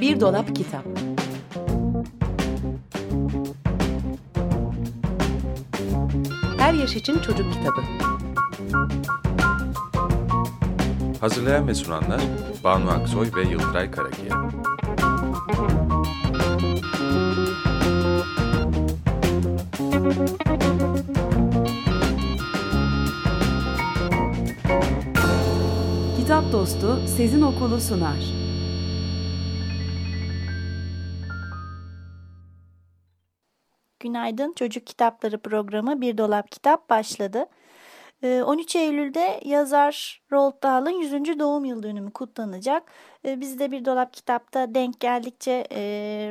Bir Dolap Kitap Her Yaş için Çocuk Kitabı Hazırlayan ve sunanlar Banu Aksoy ve Yıldıray Karakiya. Kitap Dostu Sezin Okulu sunar. Günaydın Çocuk Kitapları programı Bir Dolap Kitap başladı. 13 Eylül'de yazar Roald Dahl'ın 100. doğum yıl dönümü kutlanacak. Biz de Bir Dolap Kitap'ta denk geldikçe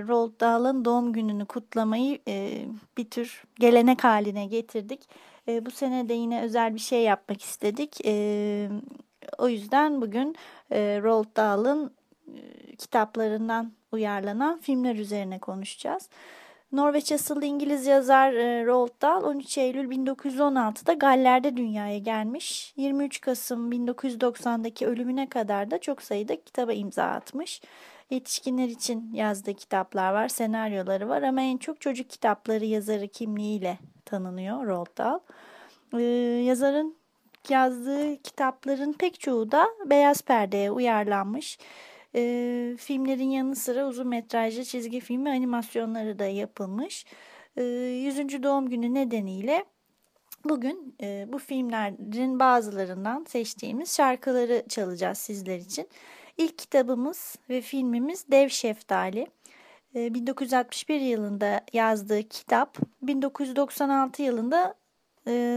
Roald Dahl'ın doğum gününü kutlamayı bir tür gelenek haline getirdik. Bu sene de yine özel bir şey yapmak istedik. O yüzden bugün Roald Dahl'ın kitaplarından uyarlanan filmler üzerine konuşacağız. Norveç asıllı İngiliz yazar e, Roald Dahl 13 Eylül 1916'da Galler'de dünyaya gelmiş. 23 Kasım 1990'daki ölümüne kadar da çok sayıda kitaba imza atmış. Yetişkinler için yazdığı kitaplar var, senaryoları var ama en çok çocuk kitapları yazarı kimliğiyle tanınıyor Roald Dahl. Ee, yazarın yazdığı kitapların pek çoğu da beyaz perdeye uyarlanmış. E, filmlerin yanı sıra uzun metrajlı çizgi film ve animasyonları da yapılmış. E, 100. doğum günü nedeniyle bugün e, bu filmlerin bazılarından seçtiğimiz şarkıları çalacağız sizler için. İlk kitabımız ve filmimiz Dev Şeftali. 1961 yılında yazdığı kitap 1996 yılında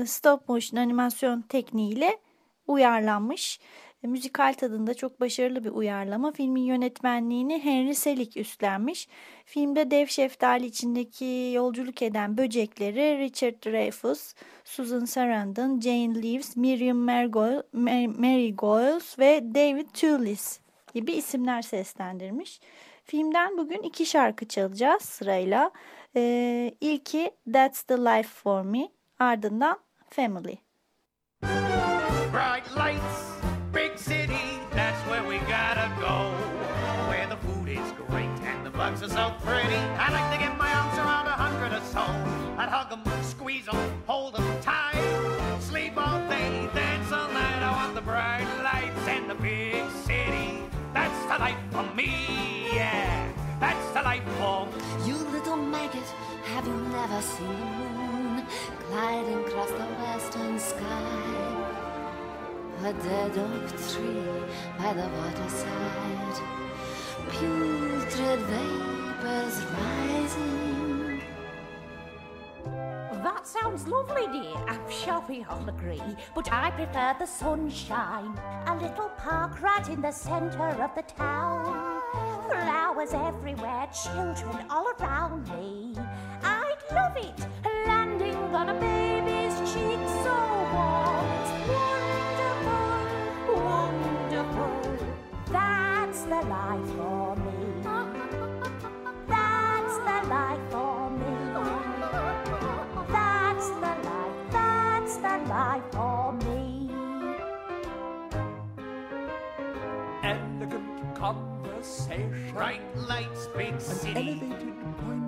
stop motion animasyon tekniğiyle uyarlanmış. E, müzikal tadında çok başarılı bir uyarlama. Filmin yönetmenliğini Henry Selick üstlenmiş. Filmde dev şeftali içindeki yolculuk eden böcekleri Richard Dreyfuss, Susan Sarandon, Jane Leaves, Miriam Marigold ve David Thewlis gibi isimler seslendirmiş. Filmden bugün iki şarkı çalacağız sırayla. Ee, ilki That's the Life for Me, ardından Family. Bright lights big city, that's where we gotta go. Where the food is great and the bugs are so pretty. I like to get my arms around a hundred or so. I'd hug them, squeeze them, hold them tight. Sleep all day, dance all night. I want the bright lights and the big city. That's the life for me, yeah. That's the life for You little maggot, have you never seen the moon gliding across the western sky? a dead oak tree by the waterside, putrid vapors rising. That sounds lovely, dear. I'm sure we all agree. But I prefer the sunshine. A little park right in the center of the town. Flowers everywhere, children all around me. Love it, landing on a baby's cheek so warm. It's wonderful, wonderful. That's the life for me. That's the life for me. That's the life, that's the life for me. Elegant conversation. Bright lights, big An city. elevated point of view.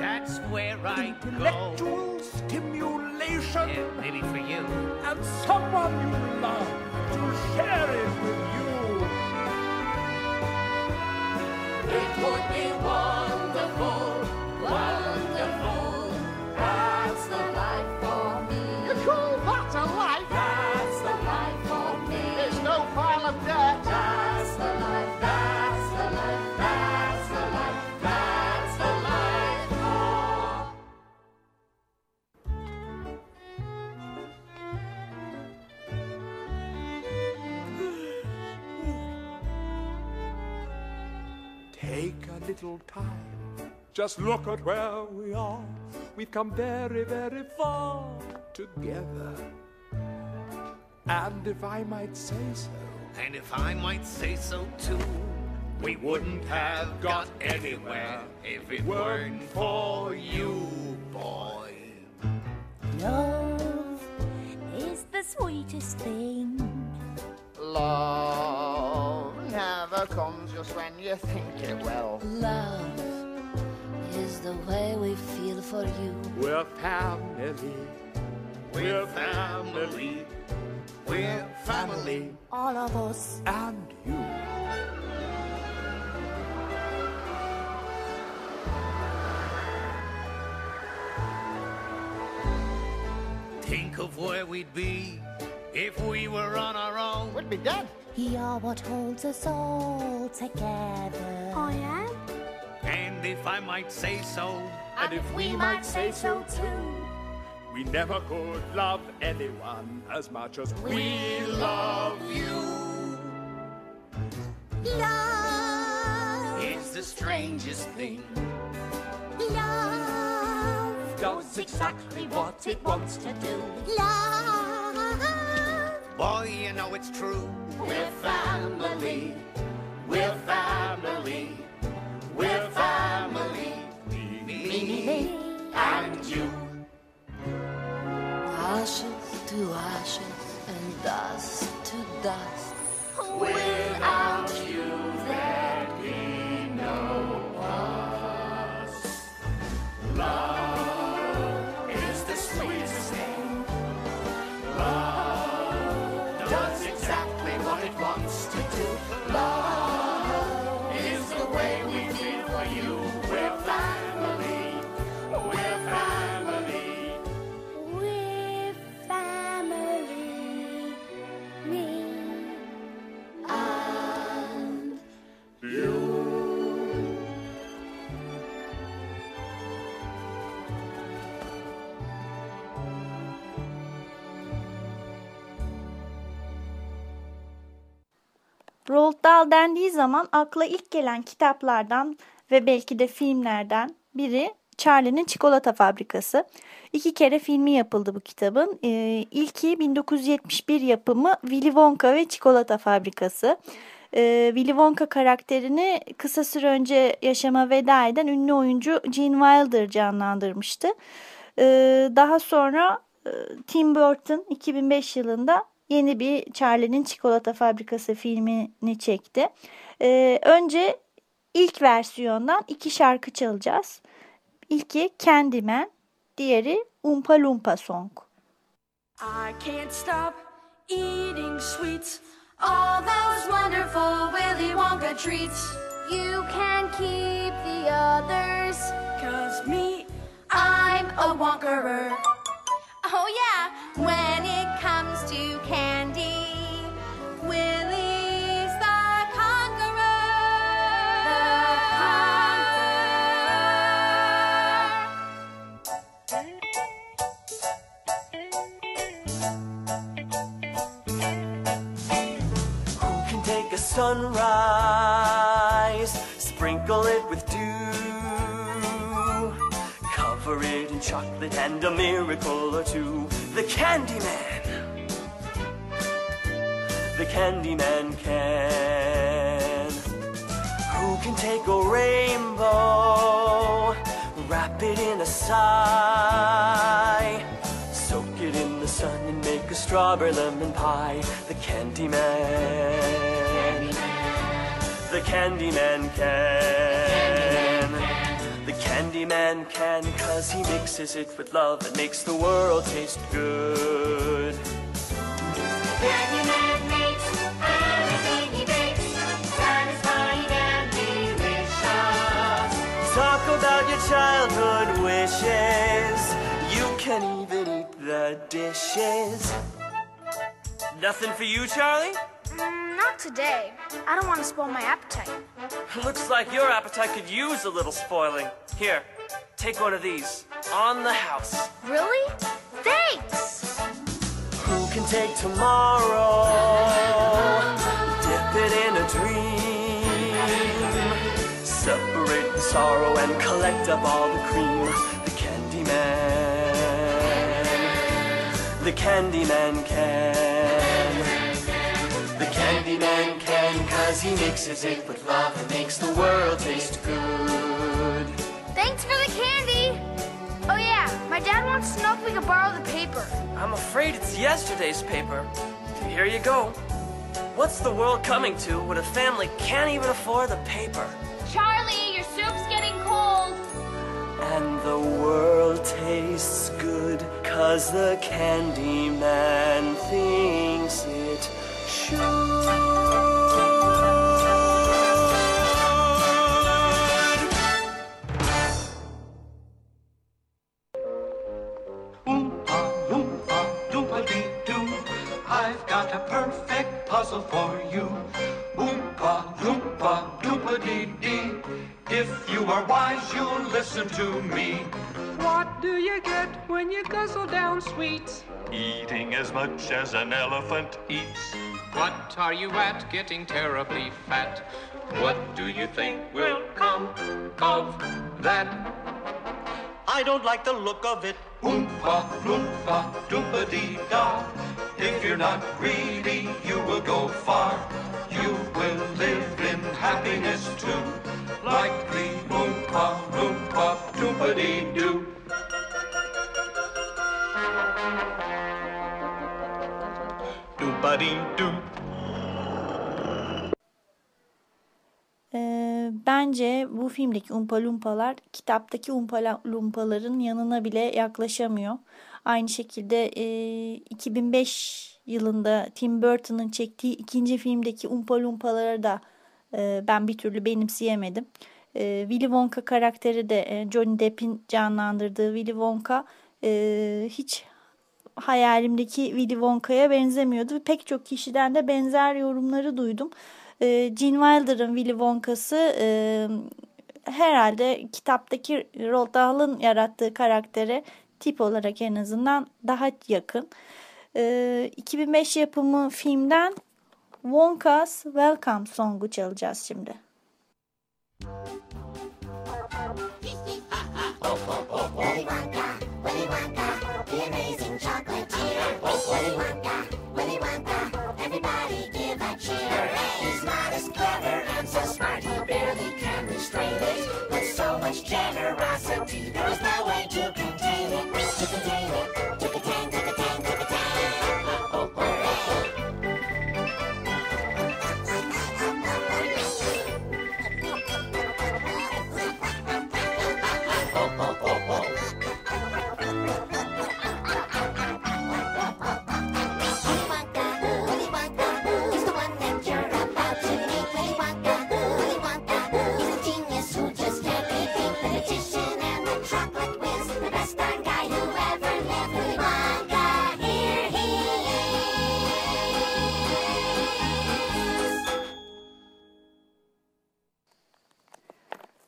That's where I go. Intellectual stimulation. Yeah, maybe for you. And someone you love to share it with you. Little time. Just look at where we are. We've come very, very far together. And if I might say so, And if I might say so too, we wouldn't have got anywhere if it weren't for you, boy. Love is the sweetest thing. Just when you think it will. Love is the way we feel for you. We're family. We're family. We're family. All of us. And you. Think of where we'd be if we were on our own. We'd be dead. You're what holds us all together. Oh, I am. And if I might say so, And if we might say so too. We never could love anyone as much as we, we love you. Love. is the strangest thing. Love. does exactly what it wants to do. Love. Boy, you know it's true. We're family. We're family. We're family. Me, Me. and you. Ashes to ashes and dust to dust. Without exactly Dahl dendiği zaman akla ilk gelen kitaplardan ve belki de filmlerden biri Charlie'nin Çikolata Fabrikası. İki kere filmi yapıldı bu kitabın. Ee, ilki 1971 yapımı Willy Wonka ve Çikolata Fabrikası. Ee, Willy Wonka karakterini kısa süre önce yaşama veda eden ünlü oyuncu Gene Wilder canlandırmıştı. Ee, daha sonra e, Tim Burton 2005 yılında yeni bir Charlie'nin Çikolata Fabrikası filmini çekti. Ee, önce ilk versiyondan iki şarkı çalacağız. İlki Candyman, diğeri Oompa Loompa Song. I can't stop eating sweets. All those wonderful Willy Wonka treats. You can keep the others. Cause me, I'm a Wonkerer. Oh yeah, when sunrise, sprinkle it with dew, cover it in chocolate and a miracle or two? The Candyman. The Candyman can. Who can take a rainbow, wrap it in a sigh, soak it in the sun and make a strawberry lemon pie? The Candyman. The Candyman can. The Candyman can, cause he mixes it with love and makes the world taste good. The candyman makes everything he bakes satisfying and delicious. Talk about your childhood wishes. You can even eat the dishes. Nothing for you, Charlie? Today. I don't want to spoil my appetite. Looks like your appetite could use a little spoiling. Here, take one of these. On the house. Really? Thanks! Who can take tomorrow? Dip it in a dream. Separate the sorrow and collect up all the cream. The Candyman. The Candyman can. The Candyman can, cause he mixes it with love and makes the world taste good. Thanks for the candy! Oh yeah, my dad wants to know if we can borrow the paper. I'm afraid it's yesterday's paper. Here you go. What's the world coming to when a family can't even afford the paper? Charlie, your soup's getting cold. And the world tastes good, cause the candy man thinks it Oompa, doompa-dee-dee. If you are wise, you'll listen to me. What do you get when you guzzle down sweets? Eating as much as an elephant eats. What are you at getting terribly fat? What do you think will come of that? I don't like the look of it. Oompa, loompa, doompa-dee-da. If you're not greedy, you will go far. You will live in happiness too. Like the Oompa, loompa, doompa-dee-doo. Doompa-dee-doo. Ee, bence bu filmdeki Umpa Lumpalar kitaptaki Umpa Lumpaların yanına bile yaklaşamıyor. Aynı şekilde e, 2005 yılında Tim Burton'ın çektiği ikinci filmdeki Umpa Lumpaları da e, ben bir türlü benimseyemedim. E, Willy Wonka karakteri de e, Johnny Depp'in canlandırdığı Willy Wonka e, hiç hayalimdeki Willy Wonka'ya benzemiyordu. Pek çok kişiden de benzer yorumları duydum. E, Gene Wilder'ın Willy Wonka'sı e, herhalde kitaptaki Roald Dahl'ın yarattığı karaktere tip olarak en azından daha yakın. E, 2005 yapımı filmden Wonka's Welcome Song'u çalacağız şimdi. Willy Wonka, Willy Wonka, the amazing chocolatier.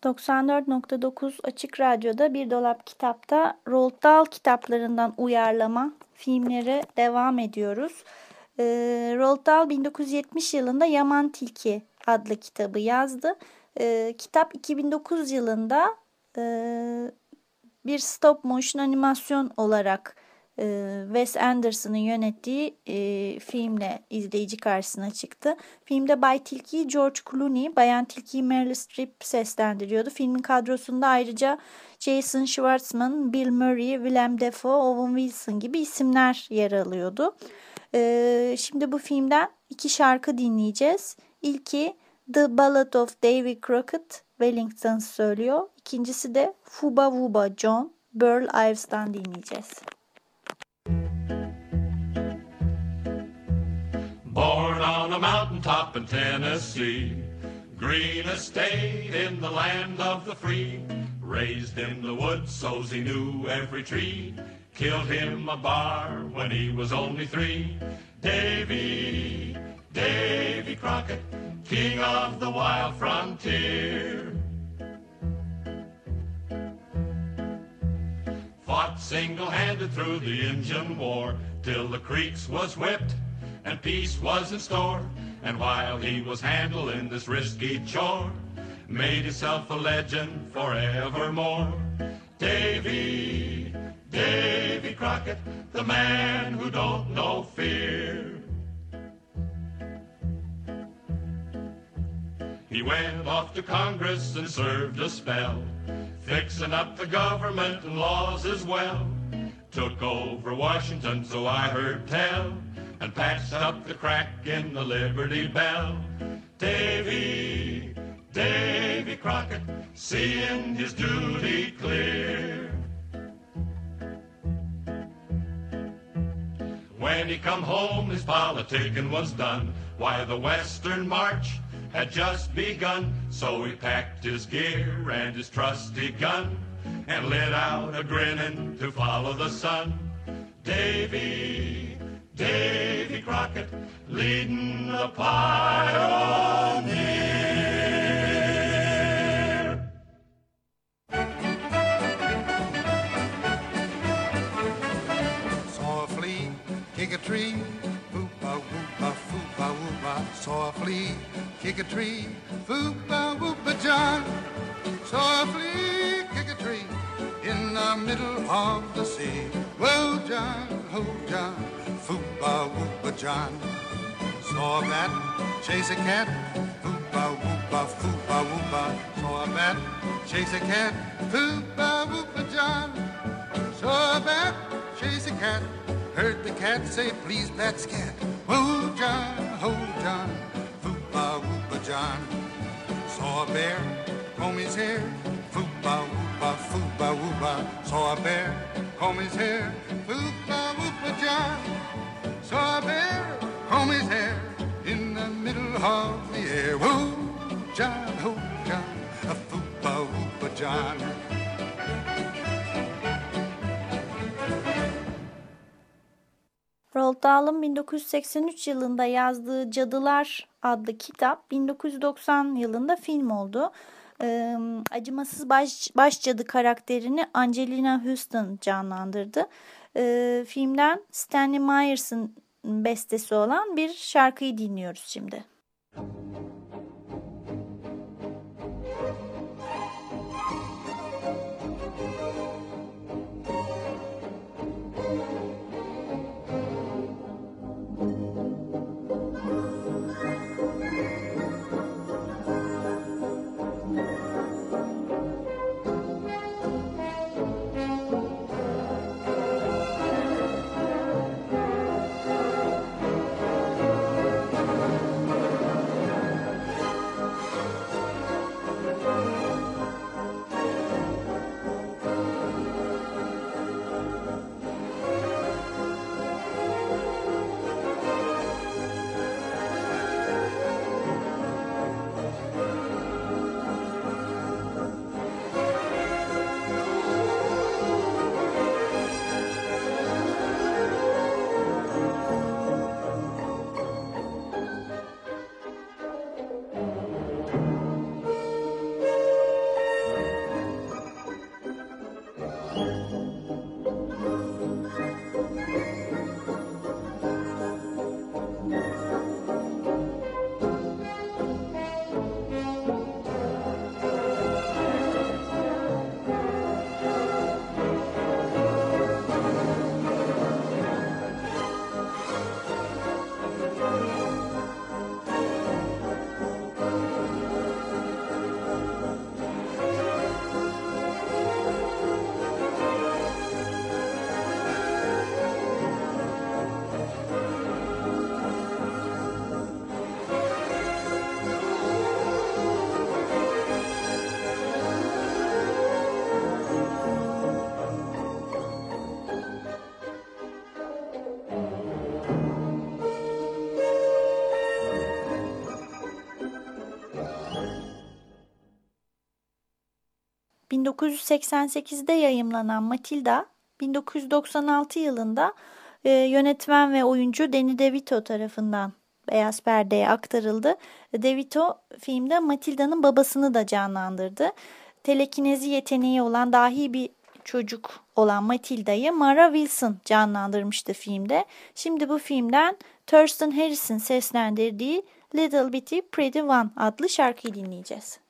94.9 Açık Radyo'da Bir Dolap Kitap'ta Roald Dahl kitaplarından uyarlama filmlere devam ediyoruz. Ee, Roald Dahl 1970 yılında Yaman Tilki adlı kitabı yazdı. Ee, kitap 2009 yılında e, bir stop motion animasyon olarak e, Wes Anderson'ın yönettiği e, filmle izleyici karşısına çıktı. Filmde Bay Tilki'yi George Clooney, Bayan Tilki'yi Meryl Streep seslendiriyordu. Filmin kadrosunda ayrıca Jason Schwartzman, Bill Murray, Willem Dafoe, Owen Wilson gibi isimler yer alıyordu. E, şimdi bu filmden iki şarkı dinleyeceğiz. İlki The Ballad of Davy Crockett Wellington söylüyor. İkincisi de Fuba Wuba John Burl Ives'dan dinleyeceğiz. Mountaintop in Tennessee, green estate in the land of the free. Raised in the woods so's he knew every tree. Killed him a bar when he was only three. Davy, Davy Crockett, king of the wild frontier. Fought single-handed through the Injun War till the creeks was whipped and peace was in store. And while he was handling this risky chore, made himself a legend forevermore. Davy, Davy Crockett, the man who don't know fear. He went off to Congress and served a spell, fixing up the government and laws as well. Took over Washington, so I heard tell, and patched up the crack in the Liberty Bell. Davy, Davy Crockett, seeing his duty clear. When he come home, his politicking was done. Why, the Western March had just begun. So he packed his gear and his trusty gun and lit out a grinning to follow the sun. Davy, leading the pioneer. Chase a cat, foopa woopa foopa woopa. Saw a bat chase a cat, foopa woopa John. Saw a bat chase a cat. Heard the cat say, please, pat scat. Oh, John, oh, John, foopa woopa John. Saw a bear comb his hair, foopa woopa foopa woopa. Saw a bear comb his hair, foopa woopa John. Saw a bear comb his hair the air. Oh, John, oh, John, a foopa woopa John. Roald Dahl'ın 1983 yılında yazdığı Cadılar adlı kitap 1990 yılında film oldu. Ee, acımasız baş, baş cadı karakterini Angelina Houston canlandırdı. Ee, filmden Stanley Myers'ın bestesi olan bir şarkıyı dinliyoruz şimdi. Thank you ...1988'de yayımlanan Matilda, 1996 yılında e, yönetmen ve oyuncu Danny DeVito tarafından beyaz perdeye aktarıldı. DeVito filmde Matilda'nın babasını da canlandırdı. Telekinezi yeteneği olan dahi bir çocuk olan Matilda'yı Mara Wilson canlandırmıştı filmde. Şimdi bu filmden Thurston Harris'in seslendirdiği Little Bitty Pretty One adlı şarkıyı dinleyeceğiz.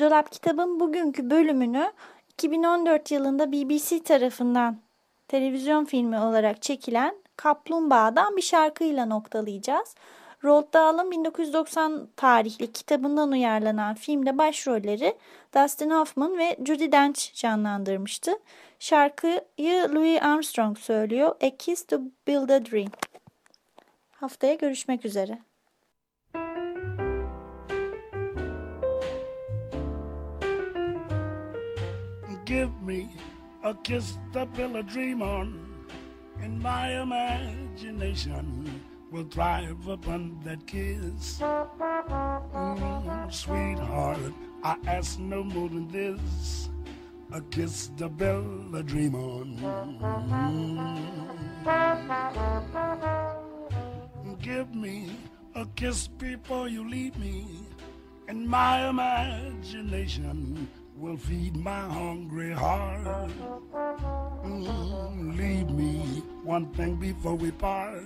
Dolap Kitabın bugünkü bölümünü 2014 yılında BBC tarafından televizyon filmi olarak çekilen Kaplumbağa'dan bir şarkıyla noktalayacağız. Roald Dahl'ın 1990 tarihli kitabından uyarlanan filmde başrolleri Dustin Hoffman ve Judi Dench canlandırmıştı. Şarkıyı Louis Armstrong söylüyor. A Kiss to Build a Dream. Haftaya görüşmek üzere. Give me a kiss to build a dream on, and my imagination will thrive upon that kiss. Mm, sweetheart, I ask no more than this a kiss to build a dream on. Mm. Give me a kiss before you leave me, and my imagination will feed my hungry heart. Mm, leave me one thing before we part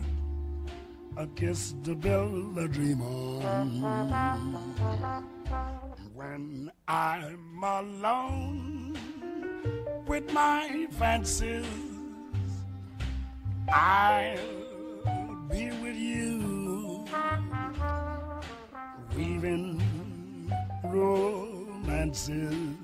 a kiss to build a dream on. When I'm alone with my fancies, I'll be with you, weaving romances,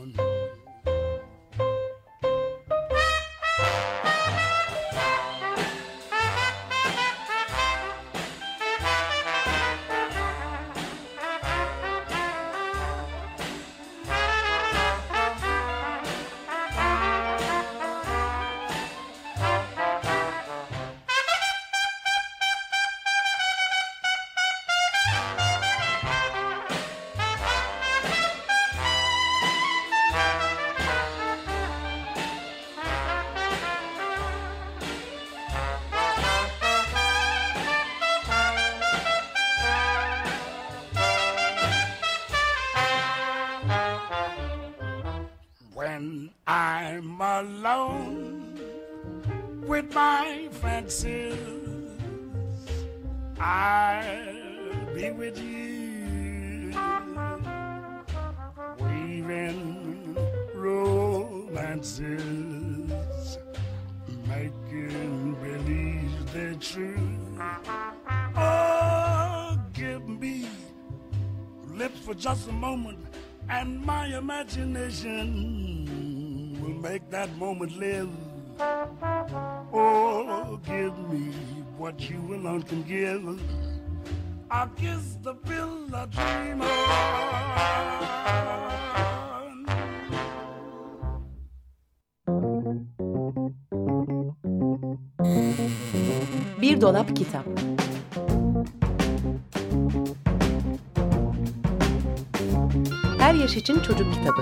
I'll be with you, weaving romances, making believe they're true. Oh, give me lips for just a moment, and my imagination will make that moment live. Oh, give me what you alone can give. I'll kiss the bill I dream on. Bir Dolap Kitap Her Yaş için Çocuk Kitabı